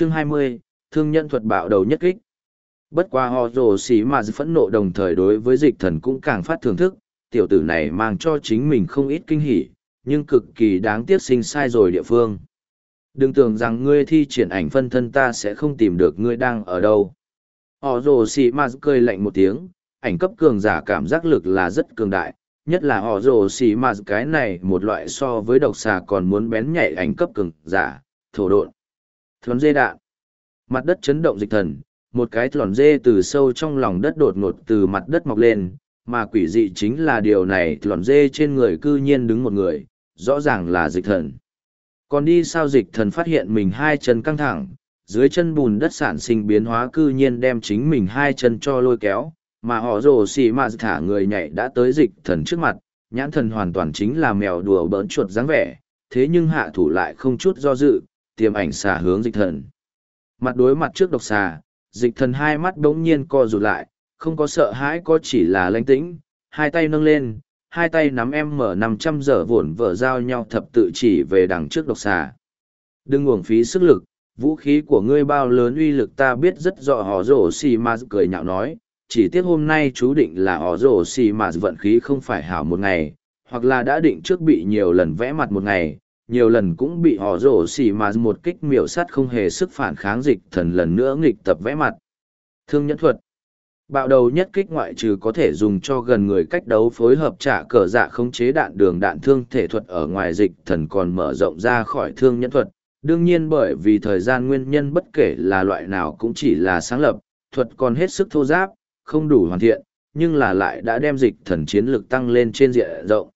chương 20, thương nhân thuật bạo đầu nhất kích. Bất qua họ rồ xí mà phẫn nộ đồng thời đối với dịch thần cũng càng phát thưởng thức, tiểu tử này mang cho chính mình không ít kinh hỉ, nhưng cực kỳ đáng tiếc sinh sai rồi địa phương. Đừng tưởng rằng ngươi thi triển ảnh phân thân ta sẽ không tìm được ngươi đang ở đâu. Họ rồ xì mà cười lạnh một tiếng, ảnh cấp cường giả cảm giác lực là rất cường đại, nhất là họ rồ xì mà cái này một loại so với độc xà còn muốn bén nhạy ảnh cấp cường giả, thổ độn. Thuấn dê đạn. Mặt đất chấn động dịch thần, một cái thỏn dê từ sâu trong lòng đất đột ngột từ mặt đất mọc lên, mà quỷ dị chính là điều này thỏn dê trên người cư nhiên đứng một người, rõ ràng là dịch thần. Còn đi sao dịch thần phát hiện mình hai chân căng thẳng, dưới chân bùn đất sản sinh biến hóa cư nhiên đem chính mình hai chân cho lôi kéo, mà họ rồ xì mà thả người nhảy đã tới dịch thần trước mặt, nhãn thần hoàn toàn chính là mèo đùa bỡn chuột dáng vẻ, thế nhưng hạ thủ lại không chút do dự, tiềm ảnh xả hướng dịch thần. Mặt đối mặt trước độc xà, dịch thần hai mắt đống nhiên co rụt lại, không có sợ hãi có chỉ là lãnh tĩnh, hai tay nâng lên, hai tay nắm em mở năm trăm giờ vổn vở giao nhau thập tự chỉ về đằng trước độc xà. Đừng uổng phí sức lực, vũ khí của ngươi bao lớn uy lực ta biết rất rõ họ rổ xì mà cười nhạo nói, chỉ tiếc hôm nay chú định là họ rổ xì mà vận khí không phải hảo một ngày, hoặc là đã định trước bị nhiều lần vẽ mặt một ngày, nhiều lần cũng bị họ rổ xì mà một kích miểu sắt không hề sức phản kháng dịch thần lần nữa nghịch tập vẽ mặt. Thương nhẫn thuật Bạo đầu nhất kích ngoại trừ có thể dùng cho gần người cách đấu phối hợp trả cờ dạ khống chế đạn đường đạn thương thể thuật ở ngoài dịch thần còn mở rộng ra khỏi thương nhẫn thuật. Đương nhiên bởi vì thời gian nguyên nhân bất kể là loại nào cũng chỉ là sáng lập, thuật còn hết sức thô giáp, không đủ hoàn thiện, nhưng là lại đã đem dịch thần chiến lực tăng lên trên diện rộng.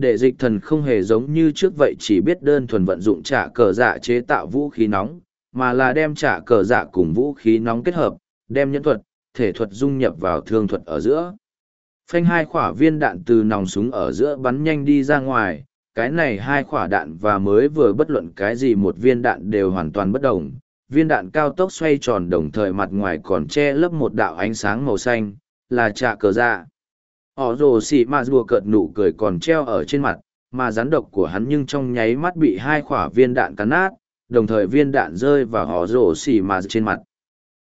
Để dịch thần không hề giống như trước vậy chỉ biết đơn thuần vận dụng trả cờ dạ chế tạo vũ khí nóng, mà là đem trả cờ dạ cùng vũ khí nóng kết hợp, đem nhẫn thuật, thể thuật dung nhập vào thương thuật ở giữa. Phanh hai khỏa viên đạn từ nòng súng ở giữa bắn nhanh đi ra ngoài, cái này hai khỏa đạn và mới vừa bất luận cái gì một viên đạn đều hoàn toàn bất đồng. Viên đạn cao tốc xoay tròn đồng thời mặt ngoài còn che lấp một đạo ánh sáng màu xanh, là trả cờ dạ họ rồ xì mà rùa cợt nụ cười còn treo ở trên mặt, mà rắn độc của hắn nhưng trong nháy mắt bị hai khỏa viên đạn cắn nát, đồng thời viên đạn rơi vào họ rồ xì mà trên mặt.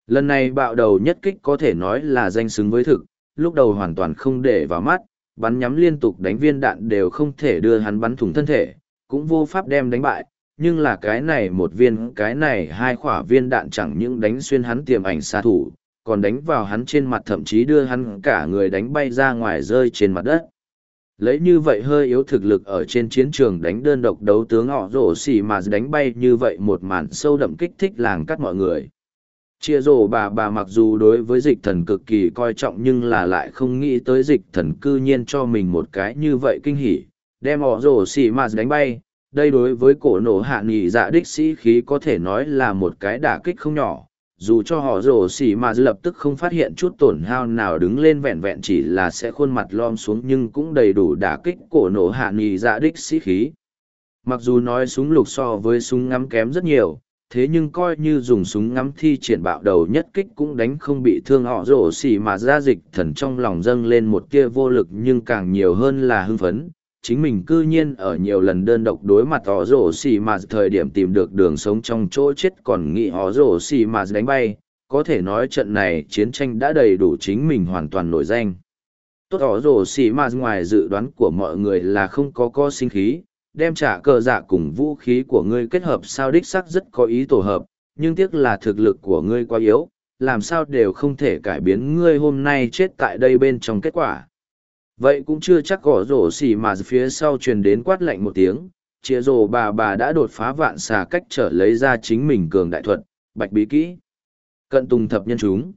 Lần này bạo đầu nhất kích có thể nói là danh xứng với thực, lúc đầu hoàn toàn không để vào mắt, bắn nhắm liên tục đánh viên đạn đều không thể đưa hắn bắn thủng thân thể, cũng vô pháp đem đánh bại, nhưng là cái này một viên, cái này hai khỏa viên đạn chẳng những đánh xuyên hắn tiềm ảnh xa thủ còn đánh vào hắn trên mặt thậm chí đưa hắn cả người đánh bay ra ngoài rơi trên mặt đất. Lấy như vậy hơi yếu thực lực ở trên chiến trường đánh đơn độc đấu tướng họ rổ xì mà đánh bay như vậy một màn sâu đậm kích thích làng cắt mọi người. Chia rổ bà bà mặc dù đối với dịch thần cực kỳ coi trọng nhưng là lại không nghĩ tới dịch thần cư nhiên cho mình một cái như vậy kinh hỉ, đem họ rổ xì mà đánh bay. Đây đối với cổ nổ hạ nghỉ dạ đích sĩ khí có thể nói là một cái đả kích không nhỏ, dù cho họ rổ xỉ mà lập tức không phát hiện chút tổn hao nào đứng lên vẹn vẹn chỉ là sẽ khuôn mặt lom xuống nhưng cũng đầy đủ đả kích cổ nổ hạ nghỉ dạ đích sĩ khí. Mặc dù nói súng lục so với súng ngắm kém rất nhiều, thế nhưng coi như dùng súng ngắm thi triển bạo đầu nhất kích cũng đánh không bị thương họ rổ xỉ mà ra dịch thần trong lòng dâng lên một tia vô lực nhưng càng nhiều hơn là hưng phấn chính mình cư nhiên ở nhiều lần đơn độc đối mặt họ rổ xì mà thời điểm tìm được đường sống trong chỗ chết còn nghĩ họ rổ xì mà đánh bay, có thể nói trận này chiến tranh đã đầy đủ chính mình hoàn toàn nổi danh. Tốt họ rổ xì mà ngoài dự đoán của mọi người là không có co sinh khí, đem trả cờ dạ cùng vũ khí của ngươi kết hợp sao đích sắc rất có ý tổ hợp, nhưng tiếc là thực lực của ngươi quá yếu, làm sao đều không thể cải biến ngươi hôm nay chết tại đây bên trong kết quả vậy cũng chưa chắc gõ rổ xỉ mà phía sau truyền đến quát lạnh một tiếng chĩa rổ bà bà đã đột phá vạn xà cách trở lấy ra chính mình cường đại thuật, bạch bí kỹ. Cận tùng thập nhân chúng.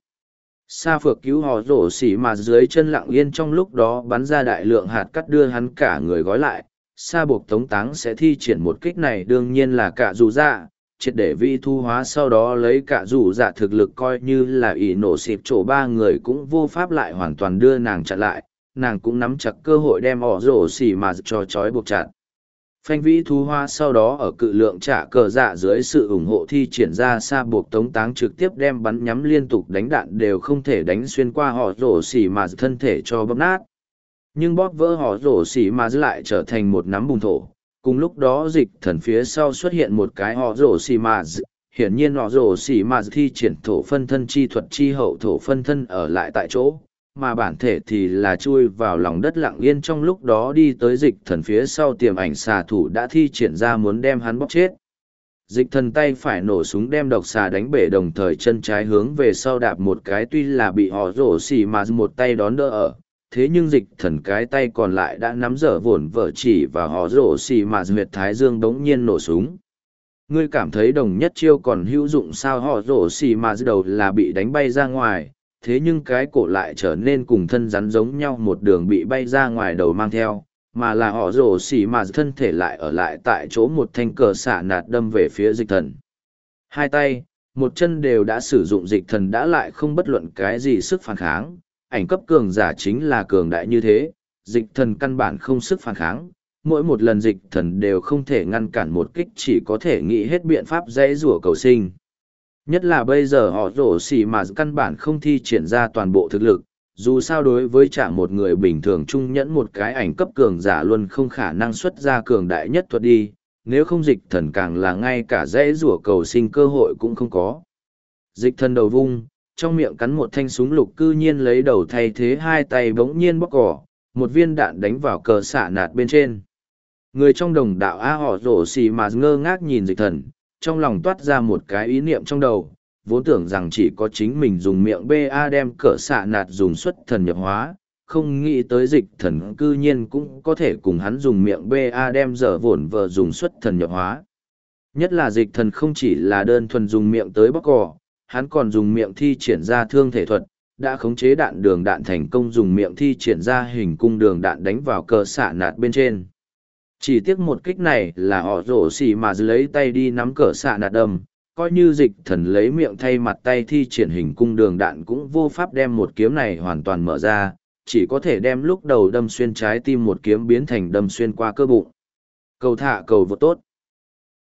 Sa phược cứu họ rổ xỉ mà dưới chân lặng yên trong lúc đó bắn ra đại lượng hạt cắt đưa hắn cả người gói lại. Sa buộc tống táng sẽ thi triển một kích này đương nhiên là cả dù dạ triệt để vi thu hóa sau đó lấy cả dù dạ thực lực coi như là ỷ nổ xịp chỗ ba người cũng vô pháp lại hoàn toàn đưa nàng chặn lại nàng cũng nắm chặt cơ hội đem ỏ rổ xỉ mà cho trói buộc chặt. Phanh vĩ thu hoa sau đó ở cự lượng trả cờ dạ dưới sự ủng hộ thi triển ra xa buộc tống táng trực tiếp đem bắn nhắm liên tục đánh đạn đều không thể đánh xuyên qua họ rổ xỉ mà thân thể cho bóp nát. Nhưng bóp vỡ họ rổ xỉ mà lại trở thành một nắm bùng thổ. Cùng lúc đó dịch thần phía sau xuất hiện một cái họ rổ xỉ mà. Hiển nhiên họ rổ xỉ mà thi triển thổ phân thân chi thuật chi hậu thổ phân thân ở lại tại chỗ mà bản thể thì là chui vào lòng đất lặng yên trong lúc đó đi tới dịch thần phía sau tiềm ảnh xà thủ đã thi triển ra muốn đem hắn bóc chết. Dịch thần tay phải nổ súng đem độc xà đánh bể đồng thời chân trái hướng về sau đạp một cái tuy là bị họ rổ xì mà một tay đón đỡ ở, thế nhưng dịch thần cái tay còn lại đã nắm dở vồn vở chỉ và họ rổ xì mà huyệt thái dương đống nhiên nổ súng. Ngươi cảm thấy đồng nhất chiêu còn hữu dụng sao họ rổ xì mà đầu là bị đánh bay ra ngoài thế nhưng cái cổ lại trở nên cùng thân rắn giống nhau một đường bị bay ra ngoài đầu mang theo, mà là họ rổ xì mà thân thể lại ở lại tại chỗ một thanh cờ xả nạt đâm về phía dịch thần hai tay, một chân đều đã sử dụng dịch thần đã lại không bất luận cái gì sức phản kháng, ảnh cấp cường giả chính là cường đại như thế, dịch thần căn bản không sức phản kháng, mỗi một lần dịch thần đều không thể ngăn cản một kích chỉ có thể nghĩ hết biện pháp dễ rủa cầu sinh. Nhất là bây giờ họ rổ xì mà căn bản không thi triển ra toàn bộ thực lực, dù sao đối với chả một người bình thường trung nhẫn một cái ảnh cấp cường giả luôn không khả năng xuất ra cường đại nhất thuật đi, nếu không dịch thần càng là ngay cả dễ rủa cầu sinh cơ hội cũng không có. Dịch thần đầu vung, trong miệng cắn một thanh súng lục cư nhiên lấy đầu thay thế hai tay bỗng nhiên bóc cỏ, một viên đạn đánh vào cờ xạ nạt bên trên. Người trong đồng đạo A họ rổ xì mà ngơ ngác nhìn dịch thần, trong lòng toát ra một cái ý niệm trong đầu, vốn tưởng rằng chỉ có chính mình dùng miệng BA đem cỡ xạ nạt dùng xuất thần nhập hóa, không nghĩ tới dịch thần cư nhiên cũng có thể cùng hắn dùng miệng BA đem dở vổn vờ dùng xuất thần nhập hóa. Nhất là dịch thần không chỉ là đơn thuần dùng miệng tới bóc cỏ, hắn còn dùng miệng thi triển ra thương thể thuật, đã khống chế đạn đường đạn thành công dùng miệng thi triển ra hình cung đường đạn đánh vào cờ xạ nạt bên trên chỉ tiếc một kích này là họ rổ xì mà lấy tay đi nắm cỡ xạ nạt đâm. Coi như dịch thần lấy miệng thay mặt tay thi triển hình cung đường đạn cũng vô pháp đem một kiếm này hoàn toàn mở ra, chỉ có thể đem lúc đầu đâm xuyên trái tim một kiếm biến thành đâm xuyên qua cơ bụng. Cầu thả cầu vô tốt.